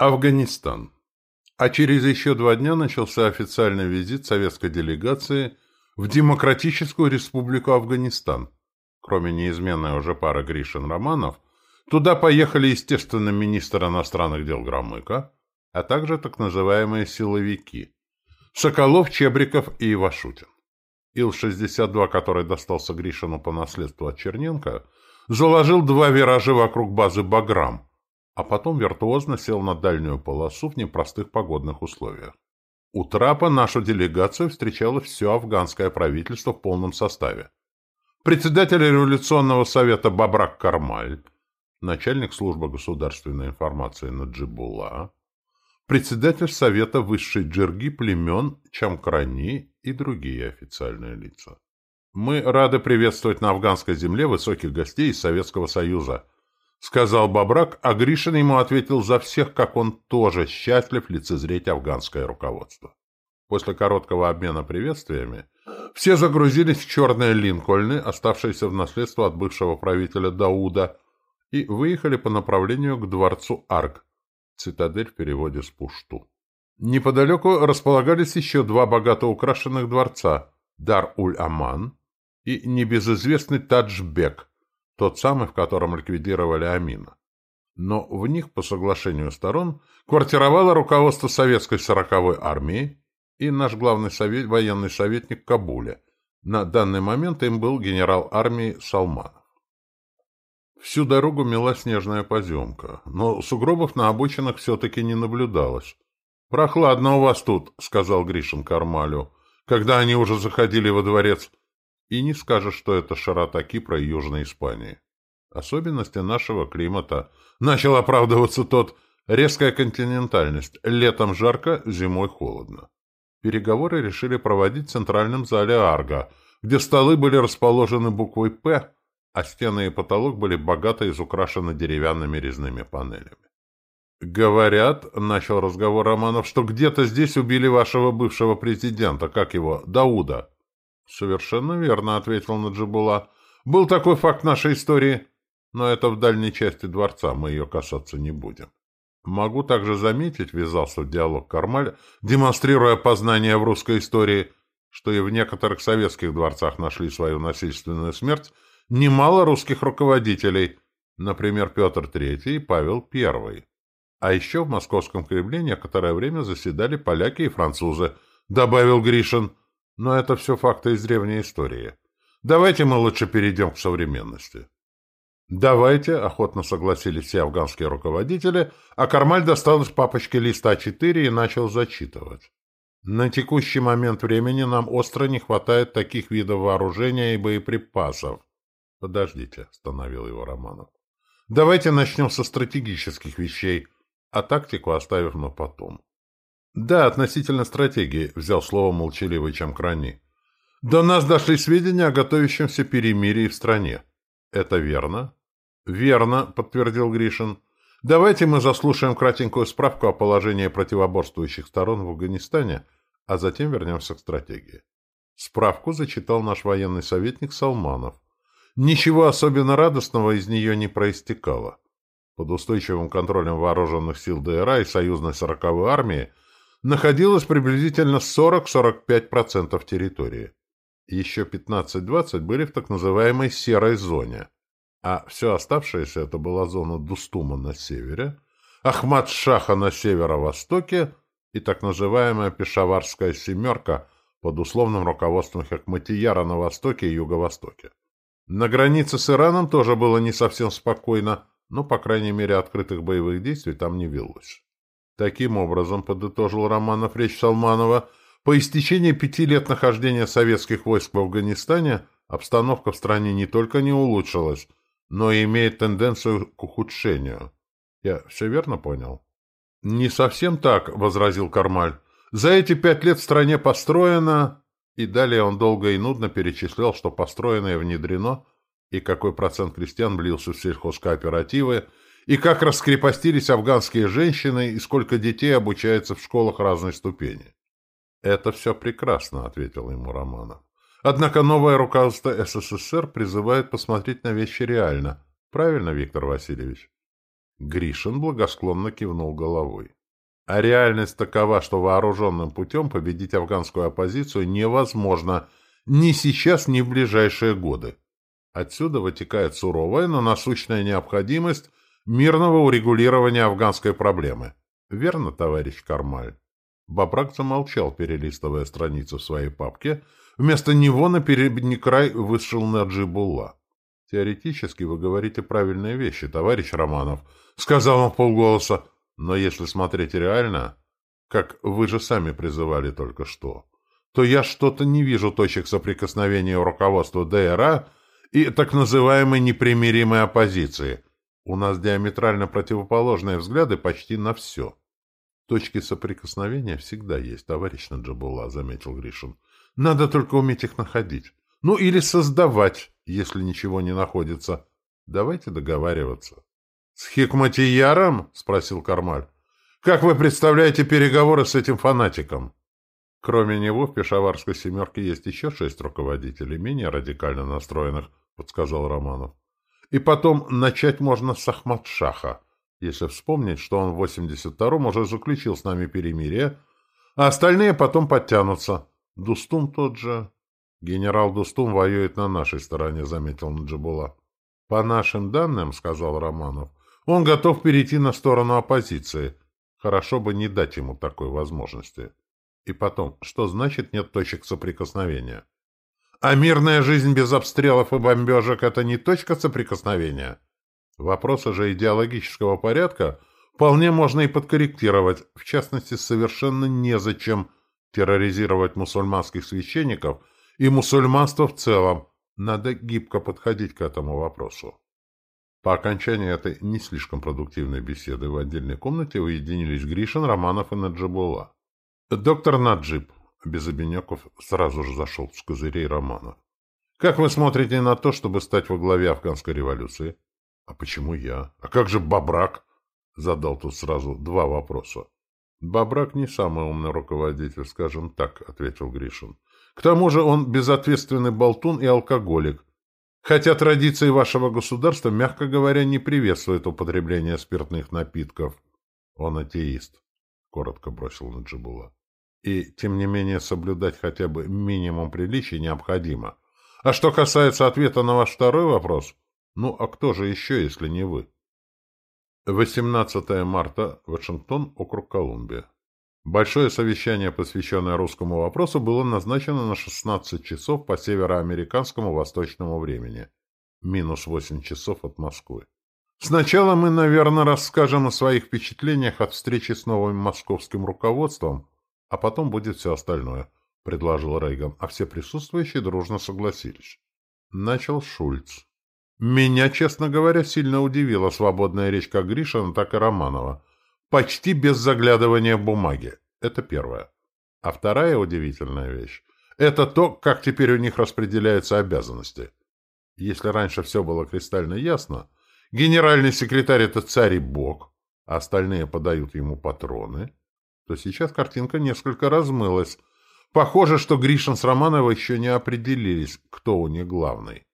Афганистан. А через еще два дня начался официальный визит советской делегации в Демократическую Республику Афганистан. Кроме неизменной уже пары Гришин Романов, туда поехали, естественно, министр иностранных дел Громыко, а также так называемые силовики – Соколов, Чебриков и Ивашутин. Ил-62, который достался Гришину по наследству от Черненко, заложил два виража вокруг базы «Баграм», а потом виртуозно сел на дальнюю полосу в непростых погодных условиях. У трапа нашу делегацию встречало все афганское правительство в полном составе. Председатель революционного совета Бабрак Кармаль, начальник службы государственной информации Наджибула, председатель совета высшей джерги племен Чамкрани и другие официальные лица. Мы рады приветствовать на афганской земле высоких гостей из Советского Союза –— сказал Бабрак, а Гришин ему ответил за всех, как он тоже счастлив лицезреть афганское руководство. После короткого обмена приветствиями все загрузились в черные линкольны, оставшиеся в наследство от бывшего правителя Дауда, и выехали по направлению к дворцу Арк, цитадель в переводе с пушту. Неподалеку располагались еще два богато украшенных дворца – Дар-уль-Аман и небезызвестный Таджбек – тот самый, в котором ликвидировали Амина. Но в них, по соглашению сторон, квартировало руководство советской сороковой армии и наш главный совет, военный советник Кабуле. На данный момент им был генерал армии Салманов. Всю дорогу мела снежная поземка, но сугробов на обочинах все-таки не наблюдалось. «Прохладно у вас тут», — сказал Гришин Кармалю, когда они уже заходили во дворец. И не скажешь, что это широта Кипра и Южной Испании. Особенности нашего климата. Начал оправдываться тот. Резкая континентальность. Летом жарко, зимой холодно. Переговоры решили проводить в центральном зале Арга, где столы были расположены буквой «П», а стены и потолок были богато изукрашены деревянными резными панелями. «Говорят, — начал разговор Романов, — что где-то здесь убили вашего бывшего президента, как его, Дауда». «Совершенно верно», — ответил Наджибула. «Был такой факт нашей истории, но это в дальней части дворца, мы ее касаться не будем». «Могу также заметить», — ввязался в диалог Кармаль, демонстрируя познание в русской истории, что и в некоторых советских дворцах нашли свою насильственную смерть немало русских руководителей, например, Петр III и Павел I. А еще в московском Кремле некоторое время заседали поляки и французы, добавил Гришин, но это все факты из древней истории. Давайте мы лучше перейдем к современности. «Давайте», — охотно согласились все афганские руководители, а Кармаль достал из папочки листа А4 и начал зачитывать. «На текущий момент времени нам остро не хватает таких видов вооружения и боеприпасов». «Подождите», — остановил его Романов. «Давайте начнем со стратегических вещей, а тактику оставив на потом. Да, относительно стратегии, взял слово молчаливый Чамкрани. До нас дошли сведения о готовящемся перемирии в стране. Это верно? Верно, подтвердил Гришин. Давайте мы заслушаем кратенькую справку о положении противоборствующих сторон в Афганистане, а затем вернемся к стратегии. Справку зачитал наш военный советник Салманов. Ничего особенно радостного из нее не проистекало. Под устойчивым контролем вооруженных сил ДРА и союзной сороковой армии находилось приблизительно 40-45% территории. Еще 15-20 были в так называемой «серой зоне», а все оставшееся это была зона Дустума на севере, Ахмад-Шаха на северо-востоке и так называемая Пешаварская «семерка» под условным руководством Хакматияра на востоке и юго-востоке. На границе с Ираном тоже было не совсем спокойно, но, по крайней мере, открытых боевых действий там не велось. Таким образом, подытожил Романов речь Салманова, по истечении пяти лет нахождения советских войск в Афганистане обстановка в стране не только не улучшилась, но и имеет тенденцию к ухудшению. Я все верно понял? Не совсем так, возразил Кармаль. За эти пять лет в стране построено... И далее он долго и нудно перечислял, что построено и внедрено, и какой процент крестьян влился в сельхозкооперативы, и как раскрепостились афганские женщины, и сколько детей обучается в школах разной ступени. «Это все прекрасно», — ответил ему Романов. «Однако новое руководство СССР призывает посмотреть на вещи реально. Правильно, Виктор Васильевич?» Гришин благосклонно кивнул головой. А реальность такова, что вооруженным путем победить афганскую оппозицию невозможно ни сейчас, ни в ближайшие годы. Отсюда вытекает суровая, но насущная необходимость мирного урегулирования афганской проблемы. Верно, товарищ Кармаль? Бабрак замолчал, перелистывая страницу в своей папке. Вместо него на передний край вышел Наджибулла. «Теоретически вы говорите правильные вещи, товарищ Романов», — сказал он полголоса. «Но если смотреть реально, как вы же сами призывали только что, то я что-то не вижу точек соприкосновения руководства ДРА и так называемой непримиримой оппозиции. У нас диаметрально противоположные взгляды почти на все». «Точки соприкосновения всегда есть, товарищ Наджибулла», — заметил Гришин. «Надо только уметь их находить. Ну, или создавать» если ничего не находится. Давайте договариваться. — С Хикматияром? — спросил Кармаль. — Как вы представляете переговоры с этим фанатиком? Кроме него в Пешаварской «семерке» есть еще шесть руководителей, менее радикально настроенных, — подсказал Романов. И потом начать можно с Ахмад-Шаха, если вспомнить, что он в 82-м уже заключил с нами перемирие, а остальные потом подтянутся. Дустум тот же. «Генерал Дустум воюет на нашей стороне», — заметил Наджибула. «По нашим данным, — сказал Романов, — он готов перейти на сторону оппозиции. Хорошо бы не дать ему такой возможности. И потом, что значит нет точек соприкосновения? А мирная жизнь без обстрелов и бомбежек — это не точка соприкосновения? Вопросы же идеологического порядка вполне можно и подкорректировать, в частности, совершенно незачем терроризировать мусульманских священников — и мусульманство в целом. Надо гибко подходить к этому вопросу. По окончании этой не слишком продуктивной беседы в отдельной комнате уединились Гришин, Романов и Наджибула. «Доктор Наджиб», — без обиняков сразу же зашел с козырей Романов. «Как вы смотрите на то, чтобы стать во главе афганской революции?» «А почему я? А как же Бабрак?» — задал тут сразу два вопроса. «Бабрак не самый умный руководитель, скажем так», — ответил Гришин. К тому же он безответственный болтун и алкоголик. Хотя традиции вашего государства, мягко говоря, не приветствуют употребление спиртных напитков. Он атеист, — коротко бросил Наджибула. И, тем не менее, соблюдать хотя бы минимум приличий необходимо. А что касается ответа на ваш второй вопрос, ну, а кто же еще, если не вы? 18 марта, Вашингтон, округ Колумбия. Большое совещание, посвященное русскому вопросу, было назначено на 16 часов по североамериканскому восточному времени. Минус 8 часов от Москвы. Сначала мы, наверное, расскажем о своих впечатлениях от встречи с новым московским руководством, а потом будет все остальное, — предложил Рейган, а все присутствующие дружно согласились. Начал Шульц. Меня, честно говоря, сильно удивила свободная речь как Гришина, так и Романова — почти без заглядывания в бумаги. Это первое. А вторая удивительная вещь – это то, как теперь у них распределяются обязанности. Если раньше все было кристально ясно, генеральный секретарь – это царь и бог, а остальные подают ему патроны, то сейчас картинка несколько размылась. Похоже, что Гришин с Романовой еще не определились, кто у них главный.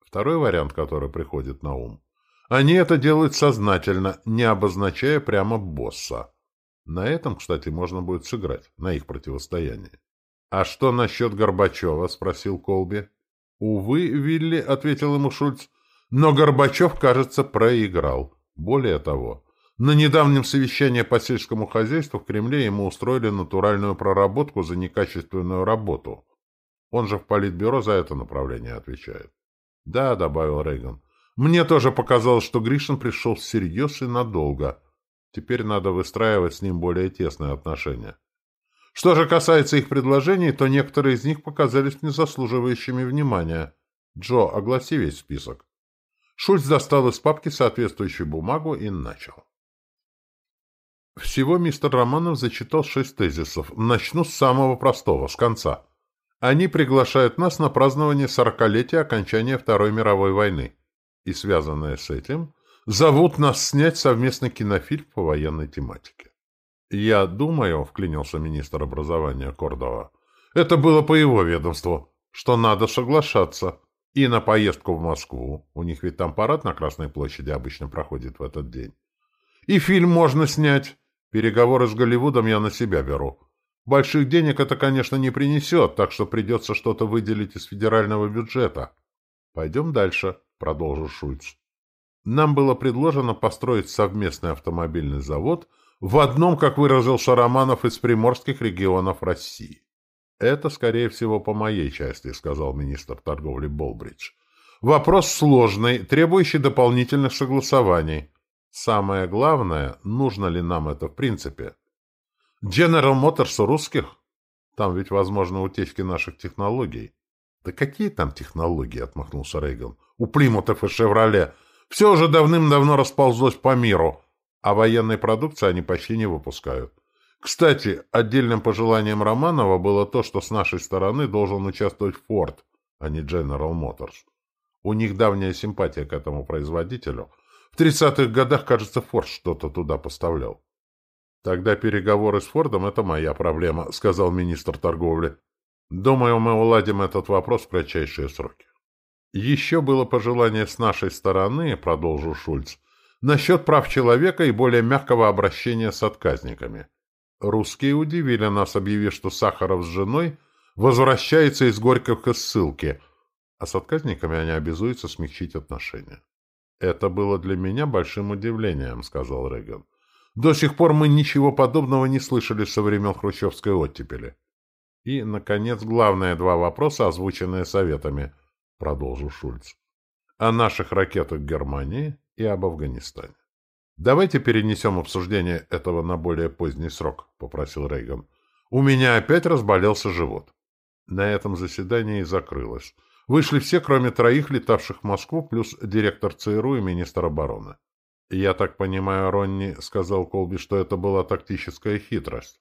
Второй вариант, который приходит на ум – они это делают сознательно, не обозначая прямо босса. На этом, кстати, можно будет сыграть, на их противостоянии. «А что насчет Горбачева?» — спросил Колби. «Увы, Вилли», — ответил ему Шульц, — «но Горбачев, кажется, проиграл. Более того, на недавнем совещании по сельскому хозяйству в Кремле ему устроили натуральную проработку за некачественную работу. Он же в Политбюро за это направление отвечает». «Да», — добавил Рейган, мне тоже показалось, что Гришин пришел всерьез и надолго. Теперь надо выстраивать с ним более тесные отношения. Что же касается их предложений, то некоторые из них показались незаслуживающими внимания. Джо, огласи весь список. Шульц достал из папки соответствующую бумагу и начал. Всего мистер Романов зачитал шесть тезисов. Начну с самого простого, с конца. Они приглашают нас на празднование сорокалетия окончания Второй мировой войны и связанное с этим, зовут нас снять совместный кинофильм по военной тематике. «Я думаю», — вклинился министр образования Кордова, — «это было по его ведомству, что надо соглашаться. И на поездку в Москву, у них ведь там парад на Красной площади обычно проходит в этот день, И фильм можно снять. Переговоры с Голливудом я на себя беру. Больших денег это, конечно, не принесет, так что придется что-то выделить из федерального бюджета. Пойдем дальше, продолжил Шульц. Нам было предложено построить совместный автомобильный завод в одном, как выразился Романов, из приморских регионов России. «Это, скорее всего, по моей части», — сказал министр торговли Болбридж. «Вопрос сложный, требующий дополнительных согласований. Самое главное, нужно ли нам это в принципе? General Motors русских? Там ведь возможны утечки наших технологий». «Да какие там технологии?» — отмахнулся Рейган. «У Плимутов и Шевроле. Все уже давным-давно расползлось по миру, а военной продукции они почти не выпускают». Кстати, отдельным пожеланием Романова было то, что с нашей стороны должен участвовать Ford, а не General Motors. У них давняя симпатия к этому производителю. В 30-х годах, кажется, Ford что-то туда поставлял. «Тогда переговоры с Фордом — это моя проблема», — сказал министр торговли. «Думаю, мы уладим этот вопрос в кратчайшие сроки». «Еще было пожелание с нашей стороны», — продолжил Шульц, «насчет прав человека и более мягкого обращения с отказниками». Русские удивили нас, объявив, что Сахаров с женой возвращается из Горьковской ссылки, а с отказниками они обязуются смягчить отношения. «Это было для меня большим удивлением», — сказал Реган. «До сих пор мы ничего подобного не слышали со времен хрущевской оттепели». «И, наконец, главные два вопроса, озвученные советами», — продолжил Шульц. «О наших ракетах Германии и об Афганистане». «Давайте перенесем обсуждение этого на более поздний срок», — попросил Рейган. «У меня опять разболелся живот». На этом заседание и закрылось. Вышли все, кроме троих, летавших в Москву, плюс директор ЦРУ и министр обороны. «Я так понимаю, Ронни, — сказал Колби, — что это была тактическая хитрость».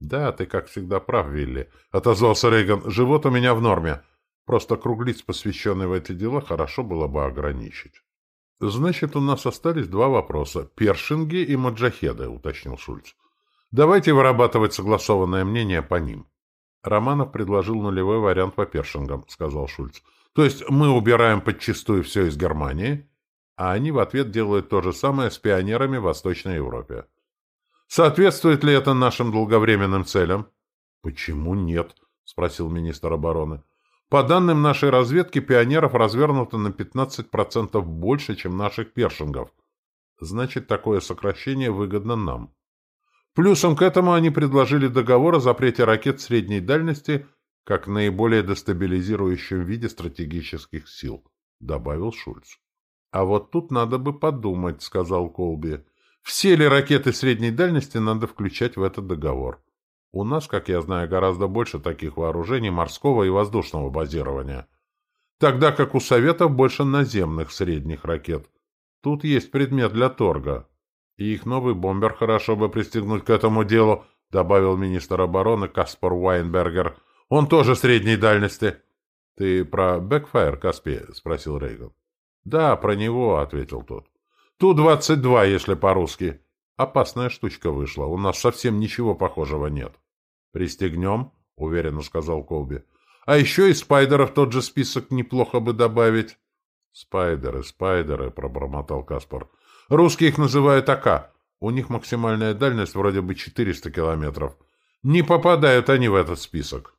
«Да, ты, как всегда, прав, Вилли», — отозвался Рейган. «Живот у меня в норме. Просто круглиц, посвященный в эти дела, хорошо было бы ограничить». «Значит, у нас остались два вопроса. Першинги и маджахеды», — уточнил Шульц. «Давайте вырабатывать согласованное мнение по ним». Романов предложил нулевой вариант по першингам, — сказал Шульц. «То есть мы убираем подчистую все из Германии, а они в ответ делают то же самое с пионерами в Восточной Европе. Соответствует ли это нашим долговременным целям?» «Почему нет?» — спросил министр обороны. По данным нашей разведки, пионеров развернуто на 15% больше, чем наших першингов. Значит, такое сокращение выгодно нам. Плюсом к этому они предложили договор о запрете ракет средней дальности как наиболее дестабилизирующем виде стратегических сил, добавил Шульц. А вот тут надо бы подумать, сказал Колби. Все ли ракеты средней дальности надо включать в этот договор? У нас, как я знаю, гораздо больше таких вооружений морского и воздушного базирования. Тогда как у Советов больше наземных средних ракет. Тут есть предмет для торга. И их новый бомбер хорошо бы пристегнуть к этому делу, добавил министр обороны Каспар Уайнбергер. Он тоже средней дальности. — Ты про Бэкфайр, Каспи? — спросил Рейган. — Да, про него, — ответил тот. — Ту-22, если по-русски. Опасная штучка вышла. У нас совсем ничего похожего нет. «Пристегнем», — уверенно сказал Колби. «А еще и спайдеров тот же список неплохо бы добавить». «Спайдеры, спайдеры», — пробормотал Каспар. «Русские их называют АК. У них максимальная дальность вроде бы 400 километров. Не попадают они в этот список».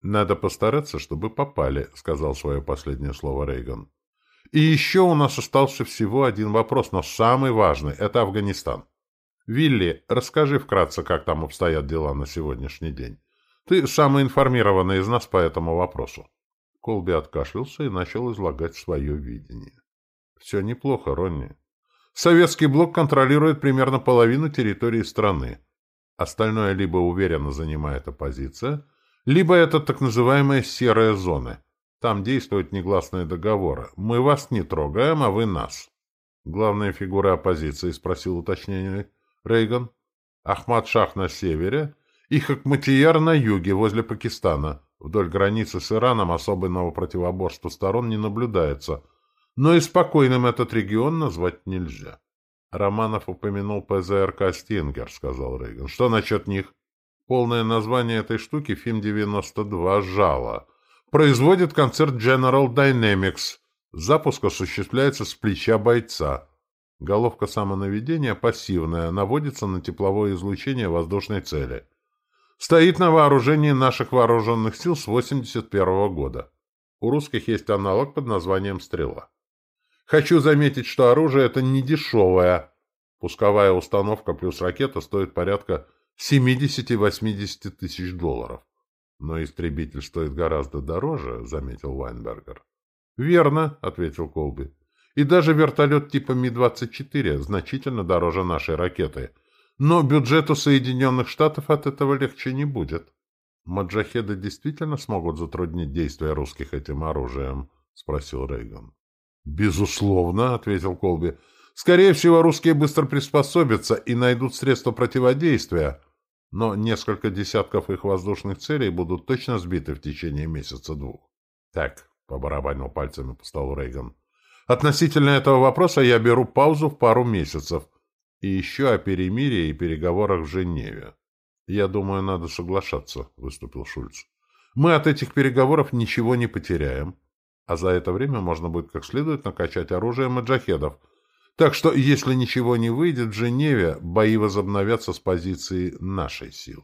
«Надо постараться, чтобы попали», — сказал свое последнее слово Рейган. «И еще у нас остался всего один вопрос, но самый важный — это Афганистан. «Вилли, расскажи вкратце, как там обстоят дела на сегодняшний день. Ты самый информированный из нас по этому вопросу». Колби откашлялся и начал излагать свое видение. «Все неплохо, Ронни. Советский блок контролирует примерно половину территории страны. Остальное либо уверенно занимает оппозиция, либо это так называемые серые зоны. Там действуют негласные договоры. Мы вас не трогаем, а вы нас. Главные фигуры оппозиции, спросил уточнение. Рейган, Ахмад Шах на севере и Хакматияр на юге, возле Пакистана. Вдоль границы с Ираном особенного противоборства сторон не наблюдается, но и спокойным этот регион назвать нельзя. Романов упомянул ПЗРК «Стингер», — сказал Рейган. Что насчет них? Полное название этой штуки — ФИМ-92 «Жало». Производит концерт General Dynamics. Запуск осуществляется с плеча бойца. Головка самонаведения пассивная, наводится на тепловое излучение воздушной цели. Стоит на вооружении наших вооруженных сил с 81 -го года. У русских есть аналог под названием «Стрела». Хочу заметить, что оружие это не дешевое. Пусковая установка плюс ракета стоит порядка 70-80 тысяч долларов. Но истребитель стоит гораздо дороже, заметил Вайнбергер. Верно, ответил Колби. И даже вертолет типа Ми-24 значительно дороже нашей ракеты. Но бюджету Соединенных Штатов от этого легче не будет. Маджахеды действительно смогут затруднить действия русских этим оружием? Спросил Рейган. Безусловно, ответил Колби. Скорее всего, русские быстро приспособятся и найдут средства противодействия, но несколько десятков их воздушных целей будут точно сбиты в течение месяца-двух. Так, побарабанил пальцами по столу Рейган. Относительно этого вопроса я беру паузу в пару месяцев. И еще о перемирии и переговорах в Женеве. Я думаю, надо соглашаться, выступил Шульц. Мы от этих переговоров ничего не потеряем. А за это время можно будет как следует накачать оружие маджахедов. Так что, если ничего не выйдет в Женеве, бои возобновятся с позиции нашей силы.